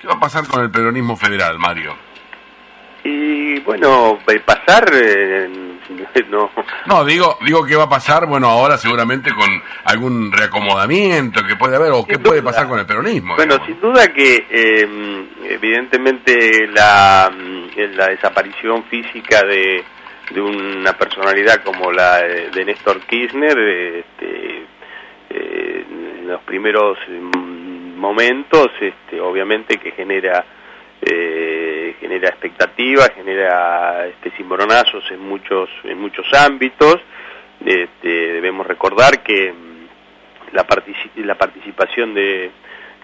¿Qué va a pasar con el peronismo federal, Mario? Y bueno, pasar eh, no. No, digo, digo que va a pasar, bueno, ahora seguramente con algún reacomodamiento que puede haber o qué puede pasar con el peronismo. Bueno, sin duda que em, evidentemente la, la desaparición física de, de una personalidad como la de Néstor Kirchner, este, eh, en los primeros mm, momentos, este, obviamente que genera eh, genera expectativas, genera este, en muchos en muchos ámbitos. Este, debemos recordar que mm, la, la participación de,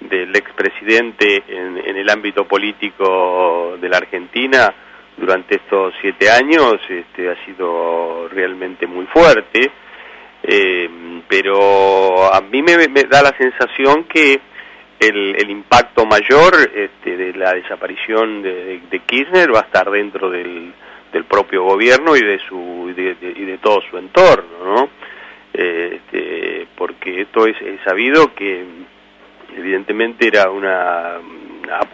del expresidente en, en el ámbito político de la Argentina durante estos siete años este, ha sido realmente muy fuerte, eh, pero a mí me, da la sensación que el, el impacto mayor este, de la desaparición de, de, Kirchner va a estar dentro del, del propio gobierno y de su y de, todo su entorno, ¿no? Este, porque esto es, sabido que evidentemente era una,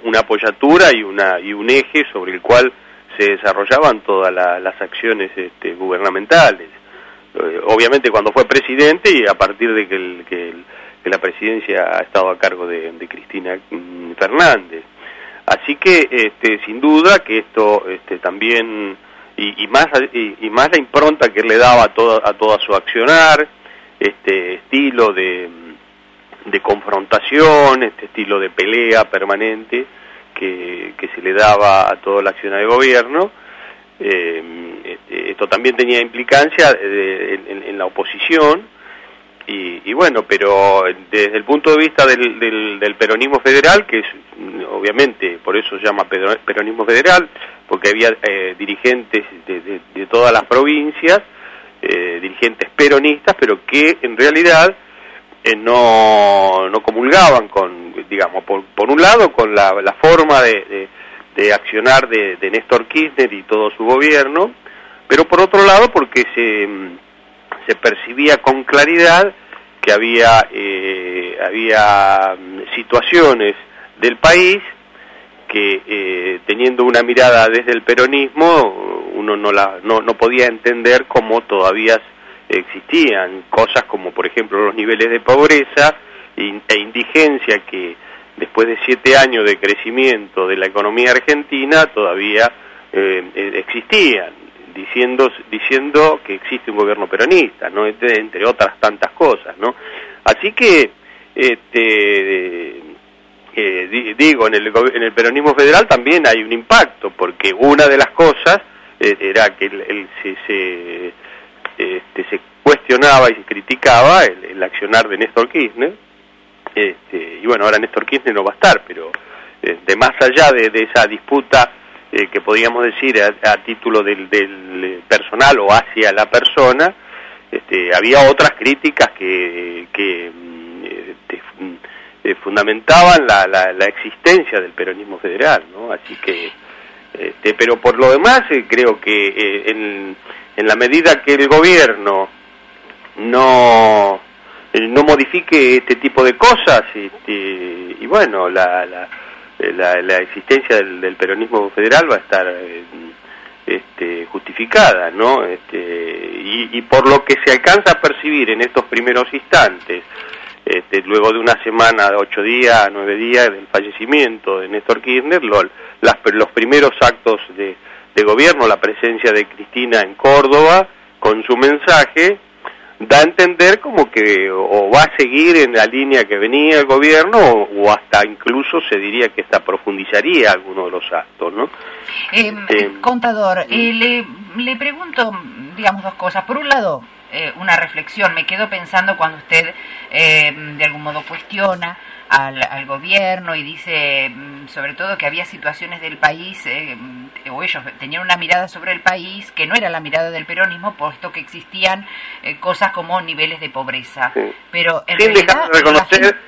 una apoyatura y una y un eje sobre el cual se desarrollaban todas las acciones este, gubernamentales. Eh, obviamente cuando fue presidente y a partir de que, el, que, la presidencia ha estado a cargo de, Cristina mm, Fernández. Así que, este, sin duda, que esto este, también, y, más, y, más la impronta que le daba a toda, a toda su accionar, este estilo de, de confrontación, este estilo de pelea permanente, que, se le daba a toda la acción de gobierno. Eh, este, esto también tenía implicancia en, la oposición y, bueno, pero desde el punto de vista del, del, peronismo federal, que es obviamente por eso se llama peronismo federal, porque había eh, dirigentes de, todas las provincias, eh, dirigentes peronistas, pero que en realidad no, no comulgaban con, digamos, por, por un lado con la, la forma de, de, accionar de, de, Néstor Kirchner y todo su gobierno, pero por otro lado porque se, se percibía con claridad que había, eh, había situaciones del país que eh, teniendo una mirada desde el peronismo uno no, la, no, no podía entender cómo todavía existían cosas como por ejemplo los niveles de pobreza e indigencia que después de siete años de crecimiento de la economía argentina todavía eh, existían diciendo diciendo que existe un gobierno peronista no entre, entre otras tantas cosas no así que este eh, digo en el en el peronismo federal también hay un impacto porque una de las cosas era que el, se este, se cuestionaba y se criticaba el, accionar de Néstor Kirchner, este, y bueno, ahora Néstor Kirchner no va a estar, pero eh, de más allá de, esa disputa eh, que podríamos decir a, título del, personal o hacia la persona, este, había otras críticas que, que mm, este, eh, fundamentaban la, la, existencia del peronismo federal, ¿no? Así que, este, pero por lo demás creo que en en la medida que el gobierno no eh, no modifique este tipo de cosas este, y bueno la, la, la, existencia del, peronismo federal va a estar eh, este, justificada no este, y, y, por lo que se alcanza a percibir en estos primeros instantes este, luego de una semana ocho días nueve días del fallecimiento de Néstor Kirchner las, los primeros actos de de gobierno, la presencia de Cristina en Córdoba, con su mensaje, da a entender como que o va a seguir en la línea que venía el gobierno o, hasta incluso se diría que hasta profundizaría alguno de los actos, ¿no? Eh, contador, eh, le, le pregunto, digamos, dos cosas. Por un lado, eh, una reflexión, me quedo pensando cuando usted de algún modo cuestiona al, al, gobierno y dice mm, sobre todo que había situaciones del país, eh, mm, o ellos tenían una mirada sobre el país que no era la mirada del peronismo, puesto que existían eh, cosas como niveles de pobreza. Pero en realidad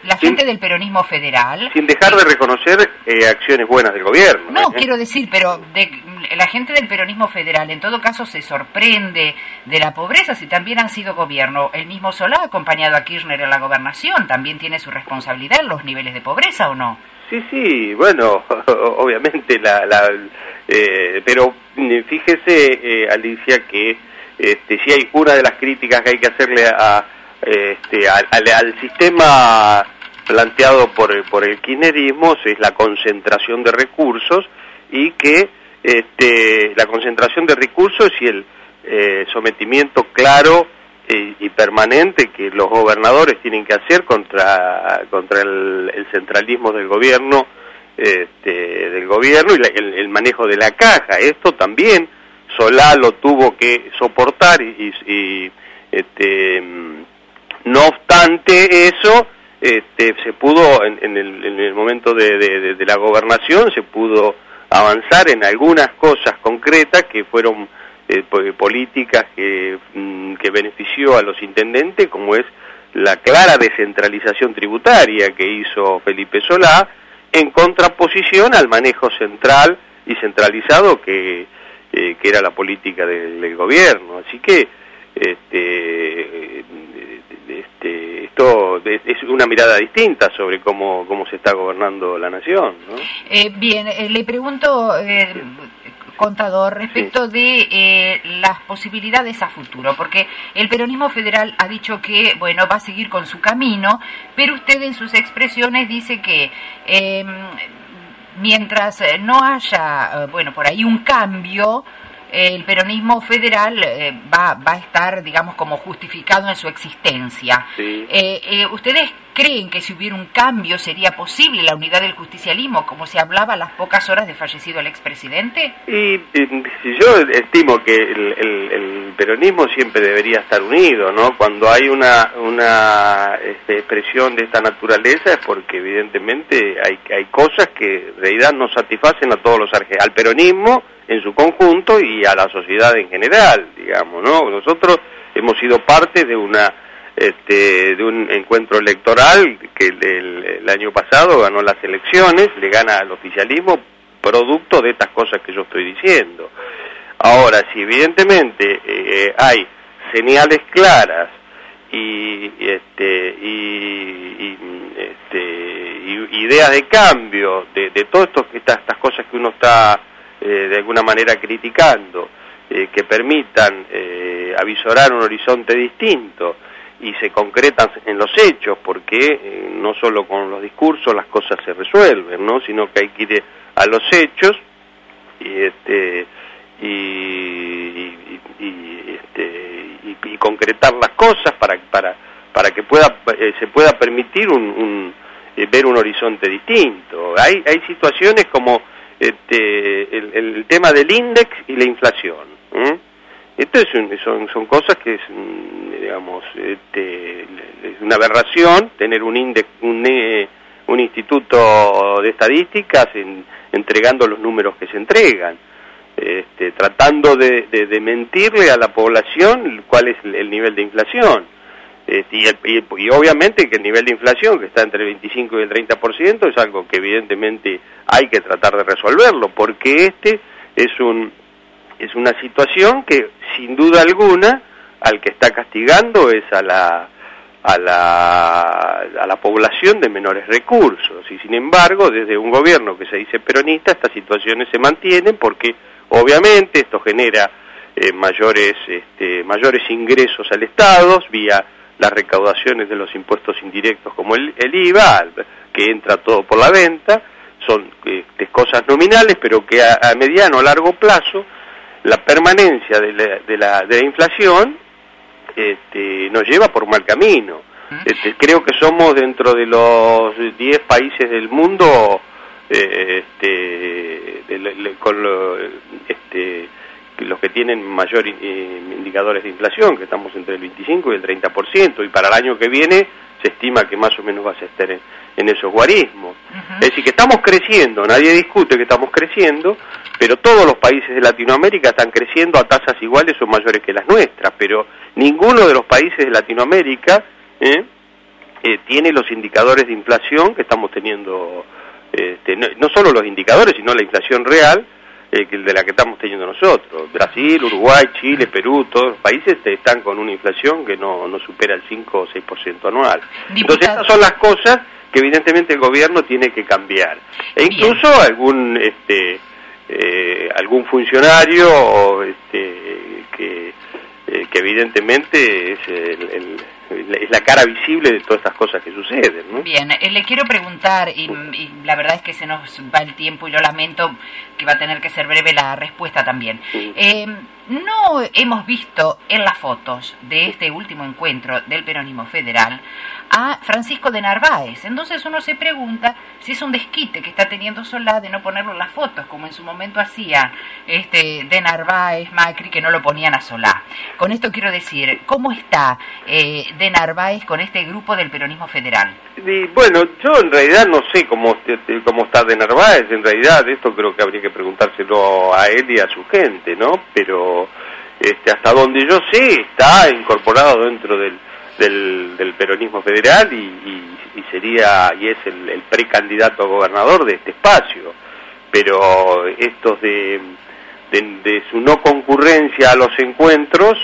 la, gente, del peronismo federal... Sin dejar de reconocer eh, acciones buenas del gobierno. No, quiero decir, pero de, la gente del peronismo federal en todo caso se sorprende de la pobreza si también han sido gobierno. El mismo Solá acompañado a Kirchner en la gobernación, también tiene su responsabilidad los niveles de pobreza o no? sí, sí, bueno, obviamente la... la eh, pero mm, fíjese, eh, Alicia, que este, si hay una de las críticas que hay que hacerle a, este, al, sistema planteado por, por el kirchnerismo es la concentración de recursos y que este, la concentración de recursos y el eh, sometimiento claro y, permanente que los gobernadores tienen que hacer contra, contra el, centralismo del gobierno, este, del gobierno y el, manejo de la caja. Esto también Solá lo tuvo que soportar y, este, no obstante eso, este, se pudo en, el, momento de, de la gobernación se pudo avanzar en algunas cosas concretas que fueron eh, políticas que, mm, que benefició a los intendentes, como es la clara descentralización tributaria que hizo Felipe Solá, en contraposición al manejo central y centralizado que, eh, era la política del, gobierno. Así que este, esto es una mirada distinta sobre cómo, cómo se está gobernando la nación. ¿no? Eh, bien, le pregunto, contador respecto de eh, las posibilidades a futuro, porque el peronismo federal ha dicho que, bueno, va a seguir con su camino, pero usted en sus expresiones dice que em, mientras no haya, eh, bueno, por ahí un cambio, el peronismo federal eh, va, va a estar, digamos, como justificado en su existencia. ¿Ustedes creen que si hubiera un cambio sería posible la unidad del justicialismo, como se hablaba a las pocas horas de fallecido el expresidente? Y, yo estimo que el, peronismo siempre debería estar unido, ¿no? Cuando hay una, una este, expresión de esta naturaleza es porque evidentemente hay, hay cosas que en realidad no satisfacen a todos los al peronismo en su conjunto y a la sociedad en general, digamos, ¿no? Nosotros hemos sido parte de una este, de un encuentro electoral que el, año pasado ganó las elecciones, le gana al oficialismo producto de estas cosas que yo estoy diciendo. Ahora, si evidentemente eh, hay señales claras y, este, y, este, ideas de cambio de, de todas estas, estas cosas que uno está eh, de alguna manera criticando, eh, que permitan avisorar un horizonte distinto, y se concretan en los hechos, porque eh, no solo con los discursos las cosas se resuelven, ¿no? sino que hay que ir a los hechos y este y, este, y, concretar las cosas para para para que pueda eh, se pueda permitir un, eh, ver un horizonte distinto hay hay situaciones como este el, tema del índice y la inflación esto es son, son cosas que digamos, este, es una aberración tener un, un, eh, un instituto de estadísticas entregando los números que se entregan, este, tratando de, mentirle a la población cuál es el, nivel de inflación. Este, y, obviamente que el nivel de inflación, que está entre el 25 y el 30%, es algo que evidentemente hay que tratar de resolverlo, porque este es un es una situación que sin duda alguna al que está castigando es a la a la, a la población de menores recursos. Y sin embargo desde un gobierno que se dice peronista estas situaciones se mantienen porque obviamente esto genera eh, mayores este, mayores ingresos al Estado vía las recaudaciones de los impuestos indirectos como el, el IVA que entra todo por la venta. Son este, cosas nominales pero que a, a mediano o largo plazo la permanencia de la, de la, de la inflación este, nos lleva por mal camino. Este, creo que somos dentro de los 10 países del mundo eh, este, con este, los que tienen mayor eh, indicadores de inflación, que estamos entre el 25 y el 30%, y para el año que viene se estima que más o menos va a estar en, en esos guarismos. Es decir, que estamos creciendo, nadie discute que estamos creciendo, pero todos los países de Latinoamérica están creciendo a tasas iguales o mayores que las nuestras, pero ninguno de los países de Latinoamérica ¿eh? Eh, tiene los indicadores de inflación que estamos teniendo, este, no, solo los indicadores, sino la inflación real eh, de la que estamos teniendo nosotros. Brasil, Uruguay, Chile, Perú, todos los países están con una inflación que no, no supera el 5 o 6% anual. Entonces, estas son las cosas que evidentemente el gobierno tiene que cambiar. E incluso algún este eh, algún funcionario este, que, eh, que evidentemente es el es la cara visible de todas estas cosas que suceden. ¿no? Bien, eh, le quiero preguntar, y, la verdad es que se nos va el tiempo y lo lamento que va a tener que ser breve la respuesta también. Eh, no hemos visto en las fotos de este último encuentro del peronismo federal a Francisco de Narváez. Entonces uno se pregunta si es un desquite que está teniendo Solá de no ponerlo en las fotos, como en su momento hacía este, de Narváez, Macri, que no lo ponían a Solá. Con esto quiero decir, ¿cómo está eh, de Narváez con este grupo del peronismo federal? bueno, yo en realidad no sé cómo, cómo está de Narváez, en realidad esto creo que habría que preguntárselo a él y a su gente, ¿no? Pero este, hasta donde yo sé está incorporado dentro del del, peronismo federal y, sería y es el, precandidato a gobernador de este espacio. Pero estos de, de, su no concurrencia a los encuentros,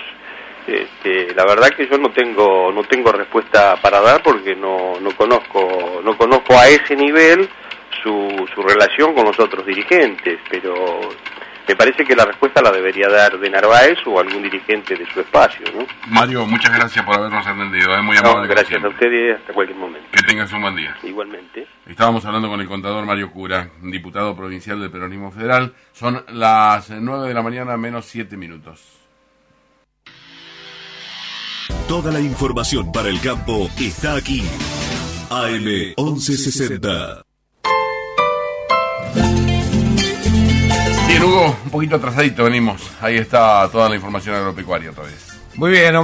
este, la verdad que yo no tengo no tengo respuesta para dar porque no, no conozco no conozco a ese nivel su, su relación con los otros dirigentes, pero me parece que la respuesta la debería dar de Narváez o algún dirigente de su espacio. ¿no? Mario, muchas gracias por habernos atendido. Es muy amable. gracias a usted y hasta cualquier momento. Que tengas un buen día. Igualmente. Estábamos hablando con el contador Mario Cura, diputado provincial del Peronismo Federal. Son las 9 de la mañana menos 7 minutos. Toda la información para el campo está aquí. AM 1160. Bien, Hugo, un poquito atrasadito venimos. Ahí está toda la información agropecuaria otra vez. Muy bien,